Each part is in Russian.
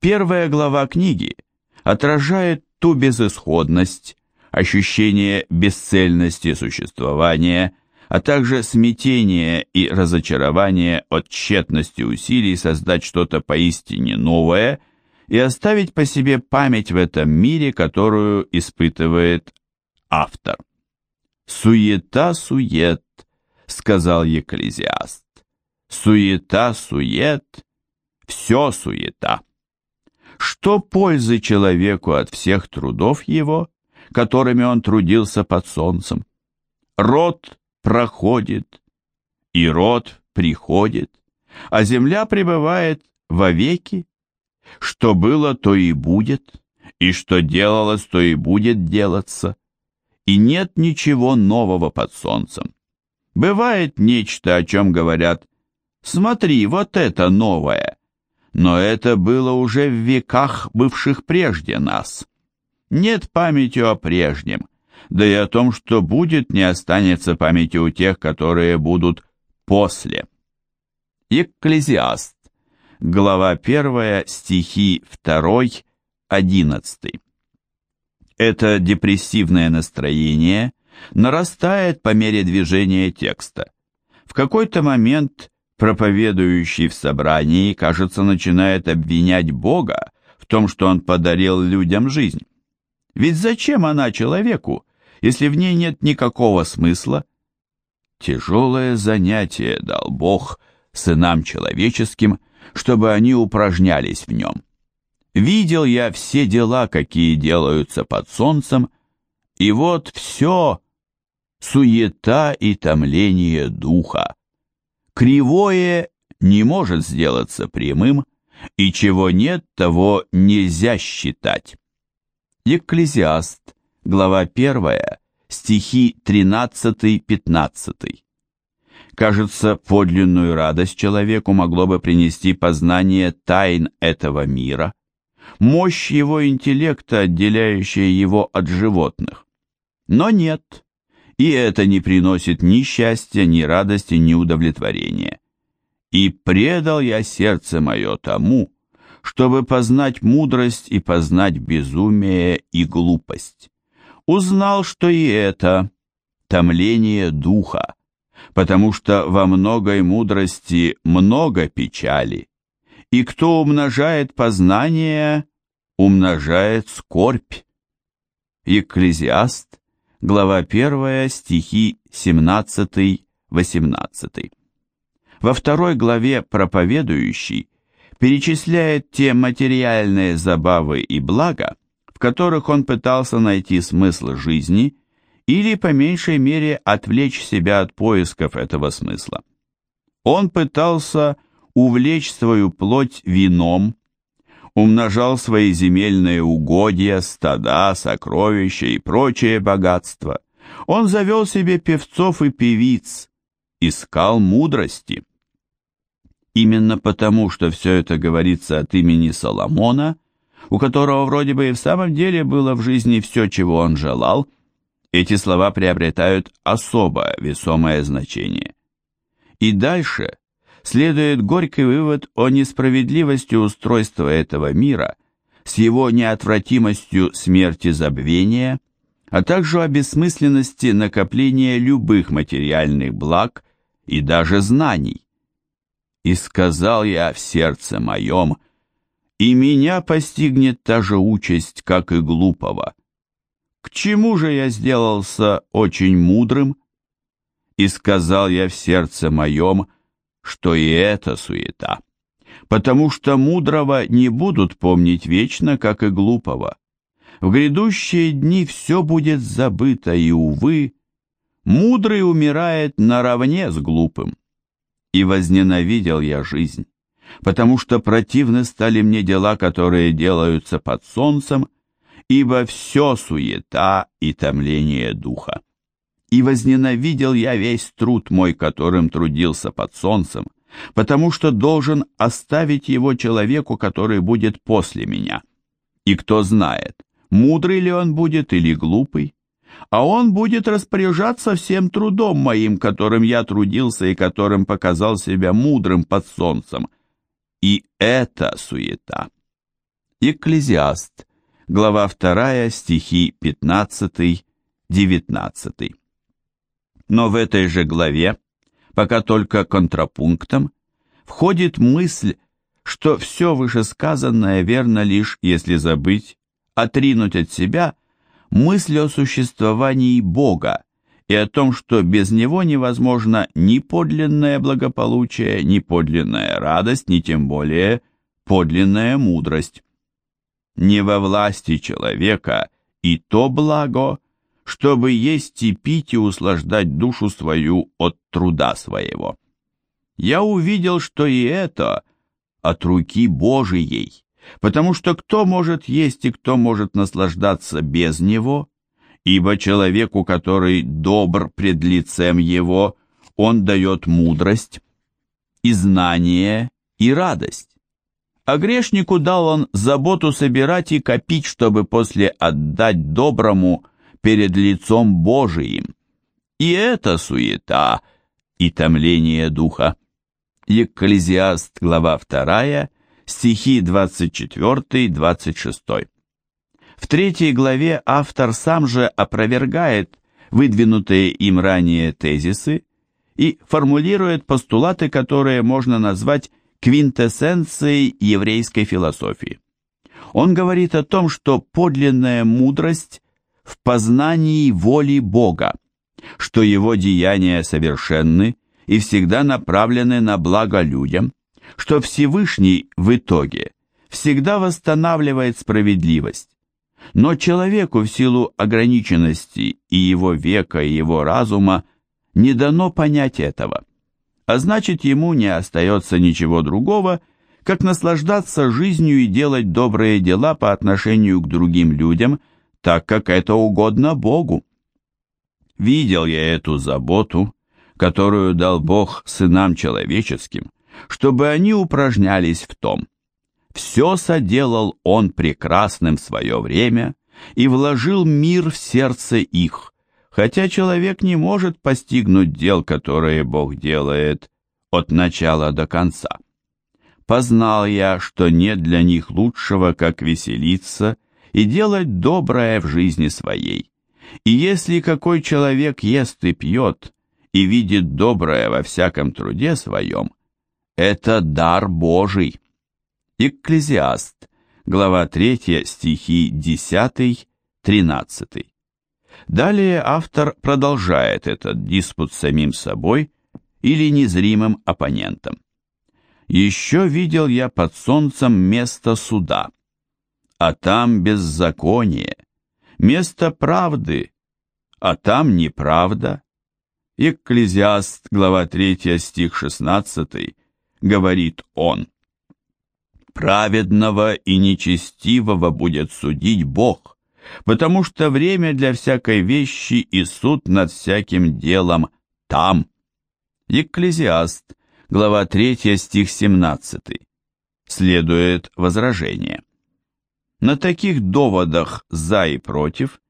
Первая глава книги отражает ту безысходность, ощущение бесцельности существования, а также смятение и разочарование от тщетности усилий создать что-то поистине новое и оставить по себе память в этом мире, которую испытывает автор. «Суета-сует», — сказал Екклезиаст. «Суета-сует, все суета». Что пользы человеку от всех трудов его, которыми он трудился под солнцем? Род проходит, и род приходит, а земля пребывает вовеки. Что было, то и будет, и что делалось, то и будет делаться. И нет ничего нового под солнцем. Бывает нечто, о чем говорят «Смотри, вот это новое», но это было уже в веках, бывших прежде нас. Нет памяти о прежнем, да и о том, что будет, не останется памяти у тех, которые будут после. Екклезиаст, глава 1, стихи 2, 11. Это депрессивное настроение нарастает по мере движения текста. В какой-то момент проповедующий в собрании, кажется, начинает обвинять Бога в том, что он подарил людям жизнь. Ведь зачем она человеку, если в ней нет никакого смысла? Тяжелое занятие дал Бог сынам человеческим, чтобы они упражнялись в нем. Видел я все дела, какие делаются под солнцем, и вот все — суета и томление духа. Кривое не может сделаться прямым, и чего нет, того нельзя считать. Екклезиаст, глава 1, стихи 13-15. Кажется, подлинную радость человеку могло бы принести познание тайн этого мира, мощь его интеллекта, отделяющая его от животных. Но нет, и это не приносит ни счастья, ни радости, ни удовлетворения. И предал я сердце мое тому, чтобы познать мудрость и познать безумие и глупость. Узнал, что и это томление духа, потому что во многой мудрости много печали, и кто умножает познание, умножает скорбь. Екклезиаст, глава 1, стихи 17-18. Во второй главе проповедующий перечисляет те материальные забавы и блага, в которых он пытался найти смысл жизни или, по меньшей мере, отвлечь себя от поисков этого смысла. Он пытался увлечь свою плоть вином, умножал свои земельные угодья, стада, сокровища и прочее богатство. Он завел себе певцов и певиц, искал мудрости. Именно потому, что все это говорится от имени Соломона, у которого вроде бы и в самом деле было в жизни все, чего он желал, эти слова приобретают особо весомое значение. И дальше следует горький вывод о несправедливости устройства этого мира с его неотвратимостью смерти забвения, а также о бессмысленности накопления любых материальных благ и даже знаний. «И сказал я в сердце моем, и меня постигнет та же участь, как и глупого. К чему же я сделался очень мудрым? И сказал я в сердце моем, — что и это суета, потому что мудрого не будут помнить вечно, как и глупого. В грядущие дни все будет забыто, и, увы, мудрый умирает наравне с глупым. И возненавидел я жизнь, потому что противны стали мне дела, которые делаются под солнцем, ибо все суета и томление духа и возненавидел я весь труд мой, которым трудился под солнцем, потому что должен оставить его человеку, который будет после меня. И кто знает, мудрый ли он будет или глупый, а он будет распоряжаться всем трудом моим, которым я трудился и которым показал себя мудрым под солнцем. И это суета. Экклезиаст, глава 2, стихи 15-19. Но в этой же главе, пока только контрапунктом, входит мысль, что все вышесказанное верно лишь, если забыть, отринуть от себя мысль о существовании Бога и о том, что без Него невозможно ни подлинное благополучие, ни подлинная радость, ни тем более подлинная мудрость. Не во власти человека и то благо, чтобы есть и пить и услаждать душу свою от труда своего. Я увидел, что и это от руки Божией, потому что кто может есть и кто может наслаждаться без него, ибо человеку, который добр пред лицем его, он дает мудрость и знание и радость а грешнику дал он заботу собирать и копить, чтобы после отдать доброму перед лицом Божиим. И это суета и томление духа. Екклезиаст, глава 2, стихи 24-26. В третьей главе автор сам же опровергает выдвинутые им ранее тезисы и формулирует постулаты, которые можно назвать квинтэссенцией еврейской философии. Он говорит о том, что подлинная мудрость в познании воли Бога, что его деяния совершенны и всегда направлены на благо людям, что Всевышний в итоге всегда восстанавливает справедливость. Но человеку в силу ограниченности и его века, и его разума не дано понять этого а значит ему не остается ничего другого, как наслаждаться жизнью и делать добрые дела по отношению к другим людям, так как это угодно Богу. Видел я эту заботу, которую дал Бог сынам человеческим, чтобы они упражнялись в том. Все соделал Он прекрасным в свое время и вложил мир в сердце их, хотя человек не может постигнуть дел, которые Бог делает от начала до конца. Познал я, что нет для них лучшего, как веселиться и делать доброе в жизни своей. И если какой человек ест и пьет, и видит доброе во всяком труде своем, это дар Божий. Экклезиаст, глава 3, стихи 10, 13. Далее автор продолжает этот диспут с самим собой или незримым оппонентом. Еще видел я под солнцем место суда, а там беззаконие, место правды, а там неправда. Экклезиаст, глава 3, стих 16, говорит он, «Праведного и нечестивого будет судить Бог, потому что время для всякой вещи и суд над всяким делом там. Екклезиаст, глава 3, стих 17. Следует возражение. На таких доводах за и против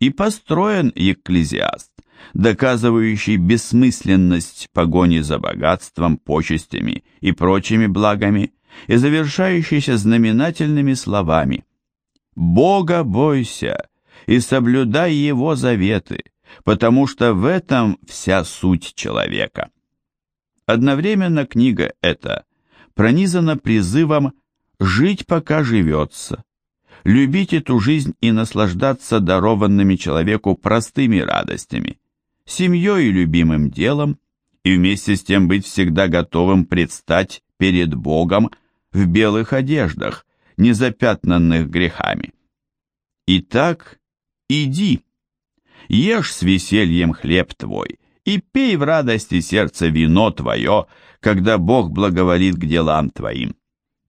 и построен Екклезиаст, доказывающий бессмысленность погони за богатством, почестями и прочими благами, и завершающийся знаменательными словами – Бога бойся и соблюдай Его заветы, потому что в этом вся суть человека. Одновременно книга эта пронизана призывом жить пока живется, любить эту жизнь и наслаждаться дарованными человеку простыми радостями, семьей и любимым делом, и вместе с тем быть всегда готовым предстать перед Богом в белых одеждах, незапятнанных грехами. Итак, иди, ешь с весельем хлеб твой, и пей в радости сердце вино твое, когда Бог благоволит к делам твоим.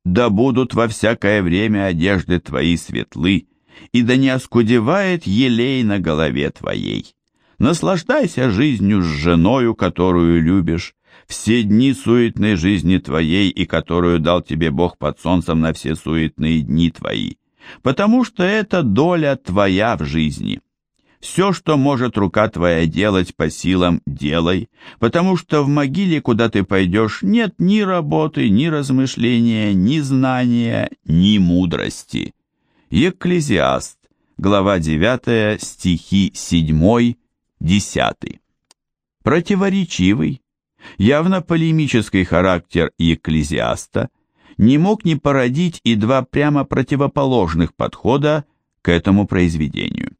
Да будут во всякое время одежды твои светлы, и да не оскудевает елей на голове твоей. Наслаждайся жизнью с женою, которую любишь, все дни суетной жизни твоей и которую дал тебе Бог под солнцем на все суетные дни твои, потому что это доля твоя в жизни. Все, что может рука твоя делать по силам, делай, потому что в могиле, куда ты пойдешь, нет ни работы, ни размышления, ни знания, ни мудрости. Екклезиаст, глава 9, стихи 7, 10. Противоречивый, явно полемический характер Екклезиаста не мог не породить и два прямо противоположных подхода к этому произведению.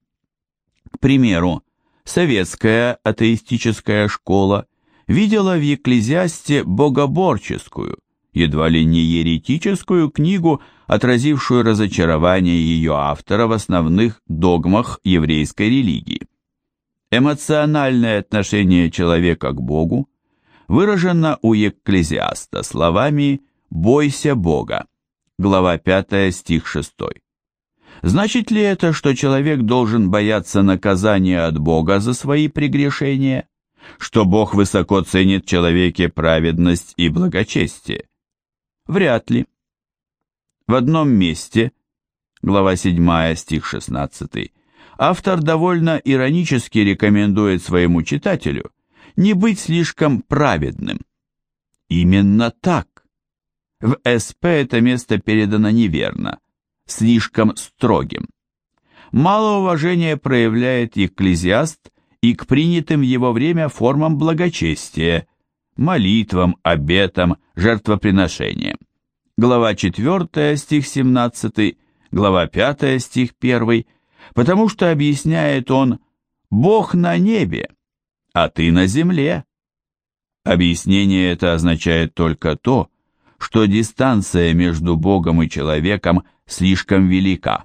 К примеру, советская атеистическая школа видела в Екклезиасте богоборческую, едва ли не еретическую книгу, отразившую разочарование ее автора в основных догмах еврейской религии. Эмоциональное отношение человека к Богу выражено у Екклезиаста словами «бойся Бога», глава 5, стих 6. Значит ли это, что человек должен бояться наказания от Бога за свои прегрешения? Что Бог высоко ценит в человеке праведность и благочестие? Вряд ли. В одном месте, глава 7, стих 16, автор довольно иронически рекомендует своему читателю не быть слишком праведным. Именно так. В СП это место передано неверно слишком строгим. Мало уважения проявляет экклезиаст и к принятым в его время формам благочестия, молитвам, обетам, жертвоприношениям. Глава 4, стих 17, глава 5, стих 1, потому что объясняет он «Бог на небе, а ты на земле». Объяснение это означает только то, что дистанция между Богом и человеком слишком велика.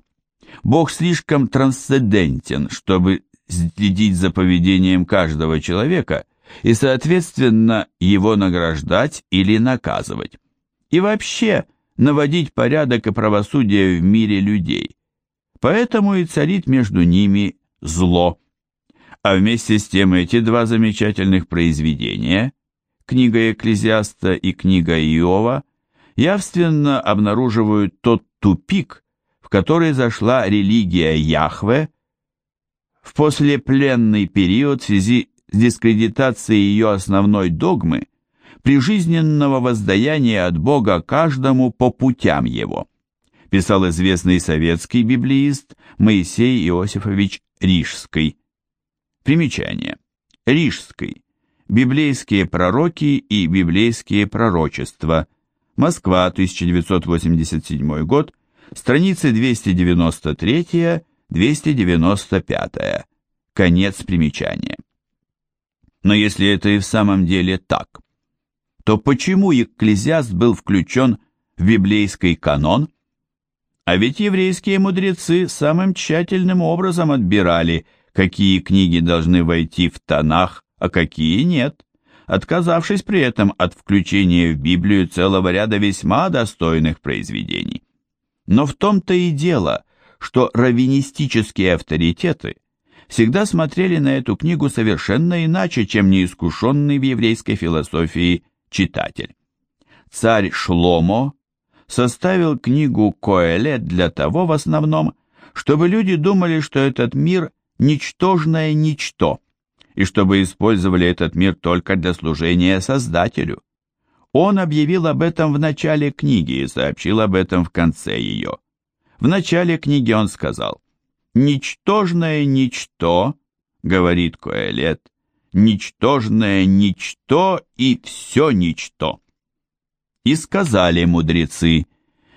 Бог слишком трансцендентен, чтобы следить за поведением каждого человека и, соответственно, его награждать или наказывать. И вообще наводить порядок и правосудие в мире людей. Поэтому и царит между ними зло. А вместе с тем эти два замечательных произведения, книга Экклезиаста и книга Иова, явственно обнаруживают тот тупик, в который зашла религия Яхве в послепленный период в связи с дискредитацией ее основной догмы прижизненного воздаяния от Бога каждому по путям его, писал известный советский библеист Моисей Иосифович Рижский. Примечание. Рижский. Библейские пророки и библейские пророчества – Москва, 1987 год, страницы 293-295. Конец примечания. Но если это и в самом деле так, то почему Екклезиаст был включен в библейский канон? А ведь еврейские мудрецы самым тщательным образом отбирали, какие книги должны войти в Танах, а какие нет отказавшись при этом от включения в Библию целого ряда весьма достойных произведений. Но в том-то и дело, что раввинистические авторитеты всегда смотрели на эту книгу совершенно иначе, чем неискушенный в еврейской философии читатель. Царь Шломо составил книгу Коэлет для того в основном, чтобы люди думали, что этот мир – ничтожное ничто – и чтобы использовали этот мир только для служения Создателю. Он объявил об этом в начале книги и сообщил об этом в конце ее. В начале книги он сказал, «Ничтожное ничто, — говорит Коэлет, — ничтожное ничто и все ничто». И сказали мудрецы,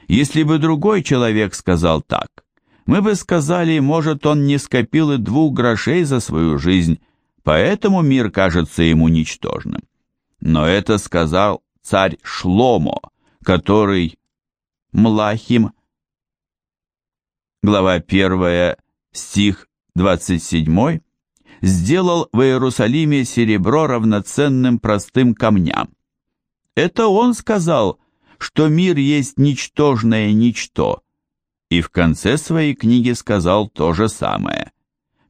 если бы другой человек сказал так, мы бы сказали, может, он не скопил и двух грошей за свою жизнь, поэтому мир кажется ему ничтожным. Но это сказал царь Шломо, который Млахим, глава 1, стих 27, сделал в Иерусалиме серебро равноценным простым камням. Это он сказал, что мир есть ничтожное ничто, и в конце своей книги сказал то же самое.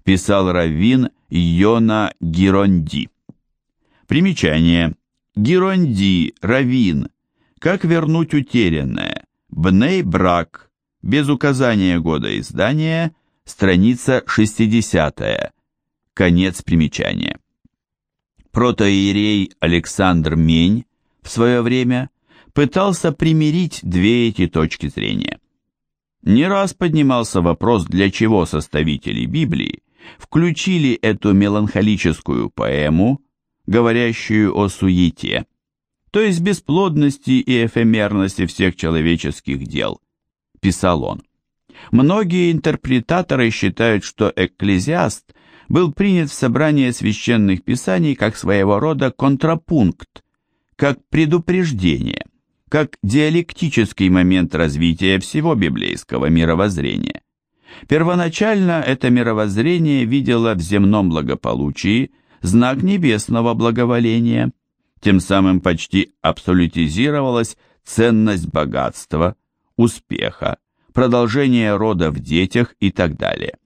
Писал Раввин Йона Геронди. Примечание. Геронди, Равин. Как вернуть утерянное? Бней брак. Без указания года издания. Страница 60. Конец примечания. Протоиерей Александр Мень в свое время пытался примирить две эти точки зрения. Не раз поднимался вопрос, для чего составители Библии включили эту меланхолическую поэму, говорящую о суете, то есть бесплодности и эфемерности всех человеческих дел, писал он. Многие интерпретаторы считают, что экклезиаст был принят в собрание священных писаний как своего рода контрапункт, как предупреждение, как диалектический момент развития всего библейского мировоззрения. Первоначально это мировоззрение видело в земном благополучии знак небесного благоволения, тем самым почти абсолютизировалась ценность богатства, успеха, продолжения рода в детях и так далее.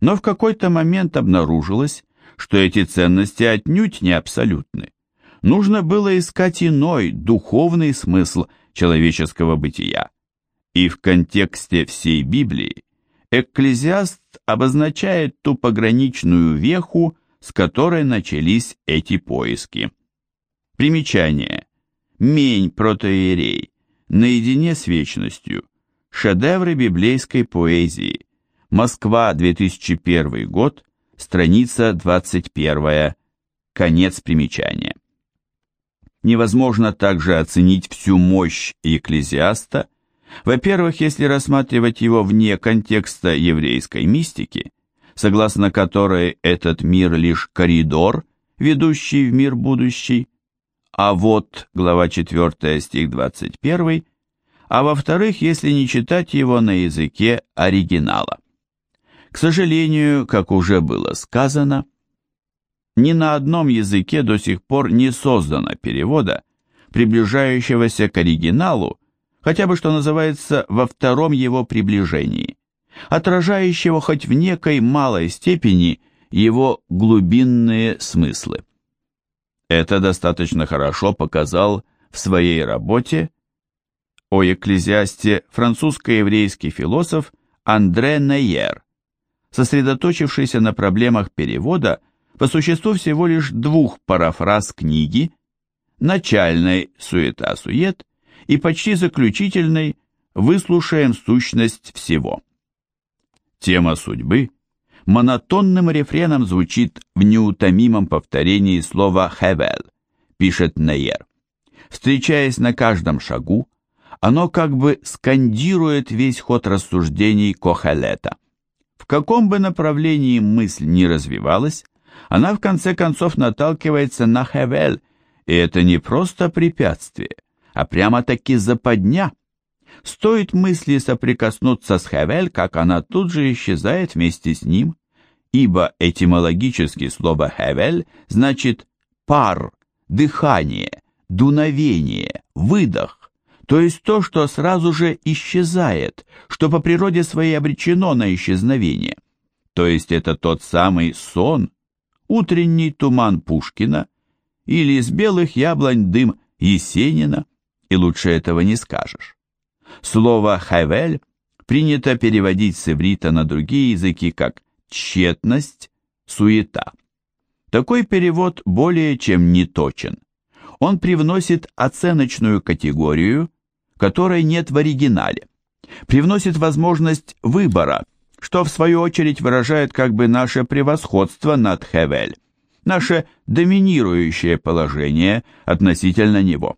Но в какой-то момент обнаружилось, что эти ценности отнюдь не абсолютны нужно было искать иной, духовный смысл человеческого бытия. И в контексте всей Библии экклезиаст обозначает ту пограничную веху, с которой начались эти поиски. Примечание. Мень протоиерей. Наедине с вечностью. Шедевры библейской поэзии. Москва, 2001 год. Страница 21. Конец примечания невозможно также оценить всю мощь Екклезиаста, во-первых, если рассматривать его вне контекста еврейской мистики, согласно которой этот мир лишь коридор, ведущий в мир будущий, а вот глава 4 стих 21, а во-вторых, если не читать его на языке оригинала. К сожалению, как уже было сказано, ни на одном языке до сих пор не создано перевода, приближающегося к оригиналу, хотя бы что называется во втором его приближении, отражающего хоть в некой малой степени его глубинные смыслы. Это достаточно хорошо показал в своей работе о экклезиасте французско-еврейский философ Андре Нейер, сосредоточившийся на проблемах перевода по существу всего лишь двух парафраз книги, начальной «Суета-сует» и почти заключительной «Выслушаем сущность всего». Тема судьбы монотонным рефреном звучит в неутомимом повторении слова «хевел», пишет Нейер. Встречаясь на каждом шагу, оно как бы скандирует весь ход рассуждений Кохелета. В каком бы направлении мысль ни развивалась, она в конце концов наталкивается на Хевель, и это не просто препятствие, а прямо-таки западня. Стоит мысли соприкоснуться с Хевель, как она тут же исчезает вместе с ним, ибо этимологически слово Хевель значит пар, дыхание, дуновение, выдох, то есть то, что сразу же исчезает, что по природе своей обречено на исчезновение. То есть это тот самый сон, утренний туман Пушкина или из белых яблонь дым Есенина, и лучше этого не скажешь. Слово «хавель» принято переводить с иврита на другие языки как «тщетность», «суета». Такой перевод более чем неточен. Он привносит оценочную категорию, которой нет в оригинале, привносит возможность выбора – что в свою очередь выражает как бы наше превосходство над Хевель, наше доминирующее положение относительно него.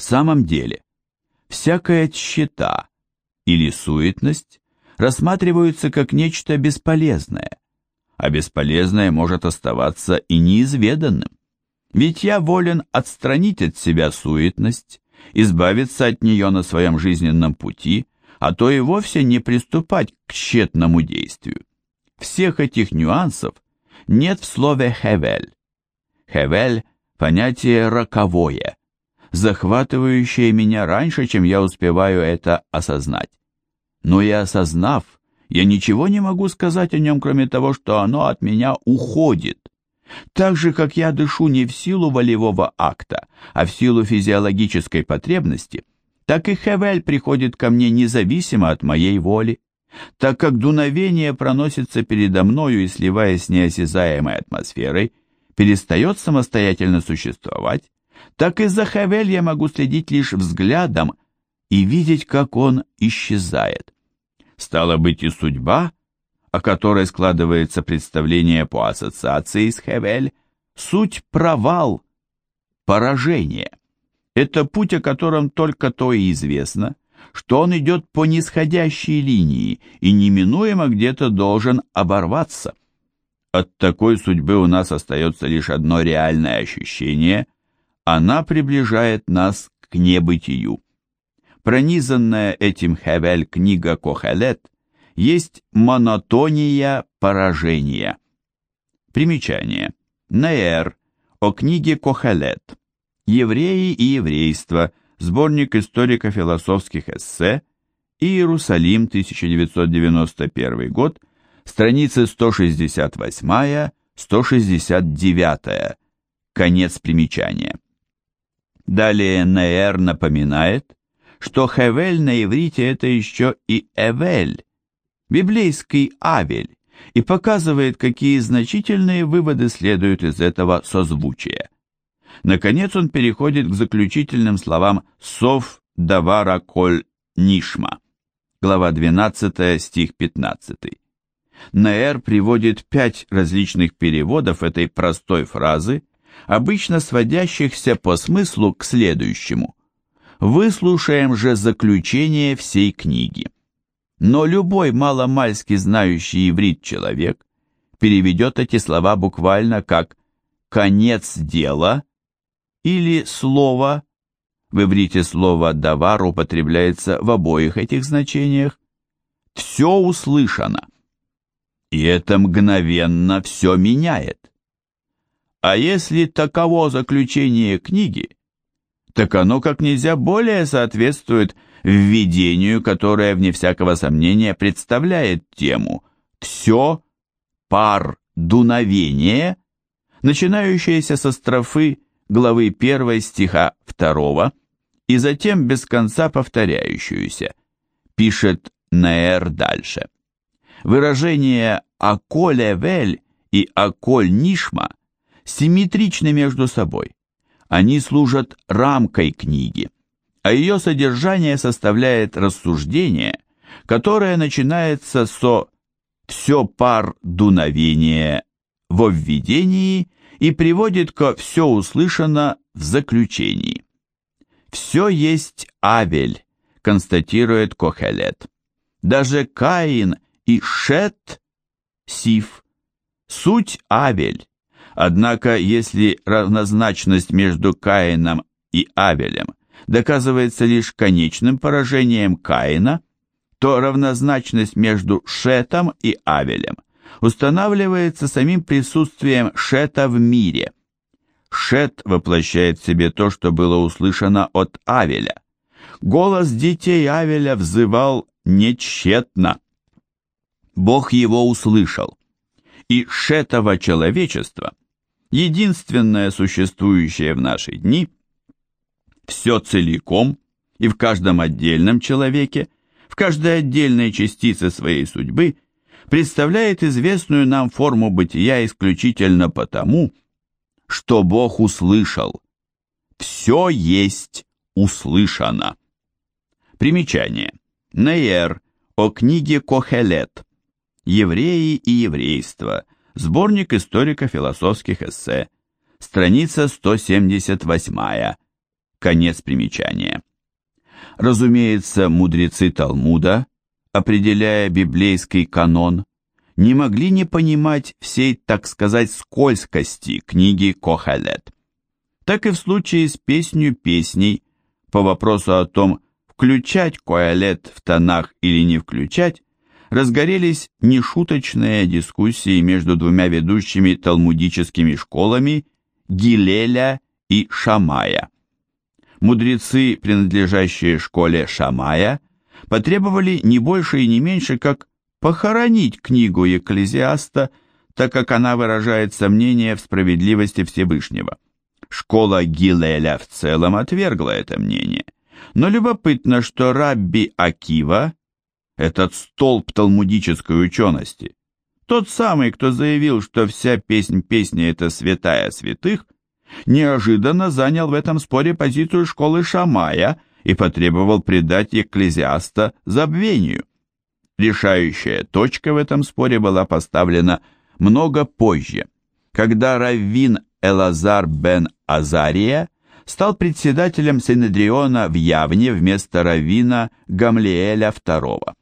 В самом деле, всякая тщета или суетность рассматриваются как нечто бесполезное, а бесполезное может оставаться и неизведанным. Ведь я волен отстранить от себя суетность, избавиться от нее на своем жизненном пути – а то и вовсе не приступать к тщетному действию. Всех этих нюансов нет в слове «хевель». «Хевель» – понятие роковое, захватывающее меня раньше, чем я успеваю это осознать. Но и осознав, я ничего не могу сказать о нем, кроме того, что оно от меня уходит. Так же, как я дышу не в силу волевого акта, а в силу физиологической потребности, так и Хевель приходит ко мне независимо от моей воли. так как дуновение проносится передо мною и, сливаясь с неосязаемой атмосферой, перестает самостоятельно существовать, так и за Хавель я могу следить лишь взглядом и видеть, как он исчезает. Стало быть, и судьба, о которой складывается представление по ассоциации с Хевель, суть провал, поражение. Это путь, о котором только то и известно, что он идет по нисходящей линии и неминуемо где-то должен оборваться. От такой судьбы у нас остается лишь одно реальное ощущение – она приближает нас к небытию. Пронизанная этим Хевель книга Кохелет есть монотония поражения. Примечание. Неэр о книге Кохелет. Евреи и еврейство. Сборник историко-философских эссе. Иерусалим, 1991 год. Страницы 168-169. Конец примечания. Далее Неэр напоминает, что Хевель на иврите это еще и Эвель, библейский Авель, и показывает, какие значительные выводы следуют из этого созвучия. Наконец он переходит к заключительным словам «Сов давара коль нишма», глава 12, стих 15. Наэр приводит пять различных переводов этой простой фразы, обычно сводящихся по смыслу к следующему. Выслушаем же заключение всей книги. Но любой маломальски знающий иврит человек переведет эти слова буквально как «конец дела» или «слово». В иврите слово «давар» употребляется в обоих этих значениях. Все услышано. И это мгновенно все меняет. А если таково заключение книги, так оно как нельзя более соответствует введению, которое, вне всякого сомнения, представляет тему «Все пар дуновение», начинающееся со строфы главы 1 стиха 2 и затем без конца повторяющуюся, пишет Нээр дальше. Выражение «аколе вель» и «аколь нишма» симметричны между собой. Они служат рамкой книги а ее содержание составляет рассуждение, которое начинается со «все пар дуновения» во введении и приводит ко «все услышано» в заключении. «Все есть Авель», констатирует Кохелет. Даже Каин и Шет, Сиф, суть Авель. Однако, если равнозначность между Каином и Авелем доказывается лишь конечным поражением Каина, то равнозначность между Шетом и Авелем устанавливается самим присутствием Шета в мире. Шет воплощает в себе то, что было услышано от Авеля. Голос детей Авеля взывал нечетно. Бог его услышал. И Шетово человечество, единственное существующее в наши дни – все целиком и в каждом отдельном человеке, в каждой отдельной частице своей судьбы представляет известную нам форму бытия исключительно потому, что Бог услышал. Все есть услышано. Примечание. Нейер о книге Кохелет. Евреи и еврейство. Сборник историко-философских эссе. Страница 178. Конец примечания. Разумеется, мудрецы Талмуда, определяя библейский канон, не могли не понимать всей, так сказать, скользкости книги Кохалет. Так и в случае с песнью песней, по вопросу о том, включать Коалет в тонах или не включать, разгорелись нешуточные дискуссии между двумя ведущими талмудическими школами Гилеля и Шамая мудрецы, принадлежащие школе Шамая, потребовали не больше и не меньше, как похоронить книгу Екклезиаста, так как она выражает сомнение в справедливости Всевышнего. Школа Гилеля в целом отвергла это мнение. Но любопытно, что Рабби Акива, этот столб талмудической учености, тот самый, кто заявил, что вся песнь песни – это святая святых, неожиданно занял в этом споре позицию школы Шамая и потребовал предать экклезиаста забвению. Решающая точка в этом споре была поставлена много позже, когда раввин Элазар бен Азария стал председателем Синедриона в Явне вместо раввина Гамлиэля II.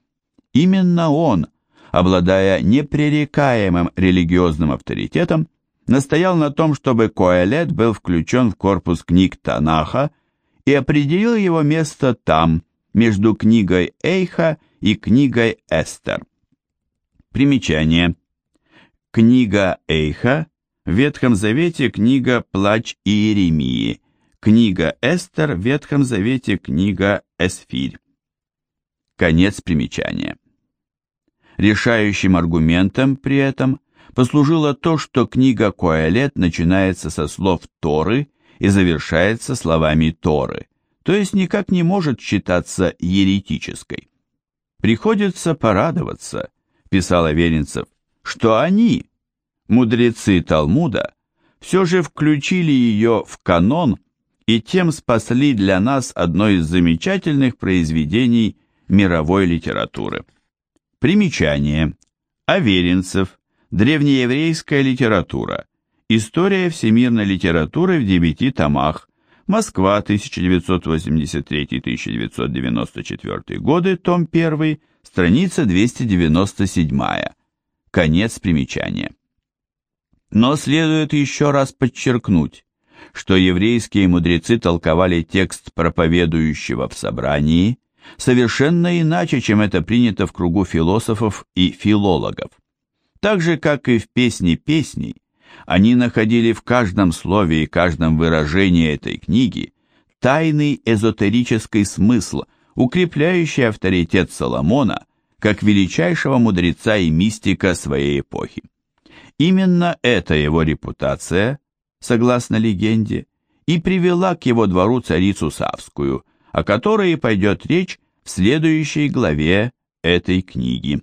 Именно он, обладая непререкаемым религиозным авторитетом, настоял на том, чтобы Коэлет был включен в корпус книг Танаха и определил его место там, между книгой Эйха и книгой Эстер. Примечание. Книга Эйха, в Ветхом Завете книга «Плач Иеремии», книга Эстер, в Ветхом Завете книга Эсфирь. Конец примечания. Решающим аргументом при этом послужило то, что книга Коэлет начинается со слов Торы и завершается словами Торы, то есть никак не может считаться еретической. «Приходится порадоваться», – писал Аверинцев, – «что они, мудрецы Талмуда, все же включили ее в канон и тем спасли для нас одно из замечательных произведений мировой литературы. Примечание. Аверинцев. Древнееврейская литература. История всемирной литературы в девяти томах. Москва, 1983-1994 годы, том 1, страница 297. Конец примечания. Но следует еще раз подчеркнуть, что еврейские мудрецы толковали текст проповедующего в собрании совершенно иначе, чем это принято в кругу философов и филологов. Так же, как и в «Песне песней», они находили в каждом слове и каждом выражении этой книги тайный эзотерический смысл, укрепляющий авторитет Соломона как величайшего мудреца и мистика своей эпохи. Именно эта его репутация, согласно легенде, и привела к его двору царицу Савскую, о которой пойдет речь в следующей главе этой книги.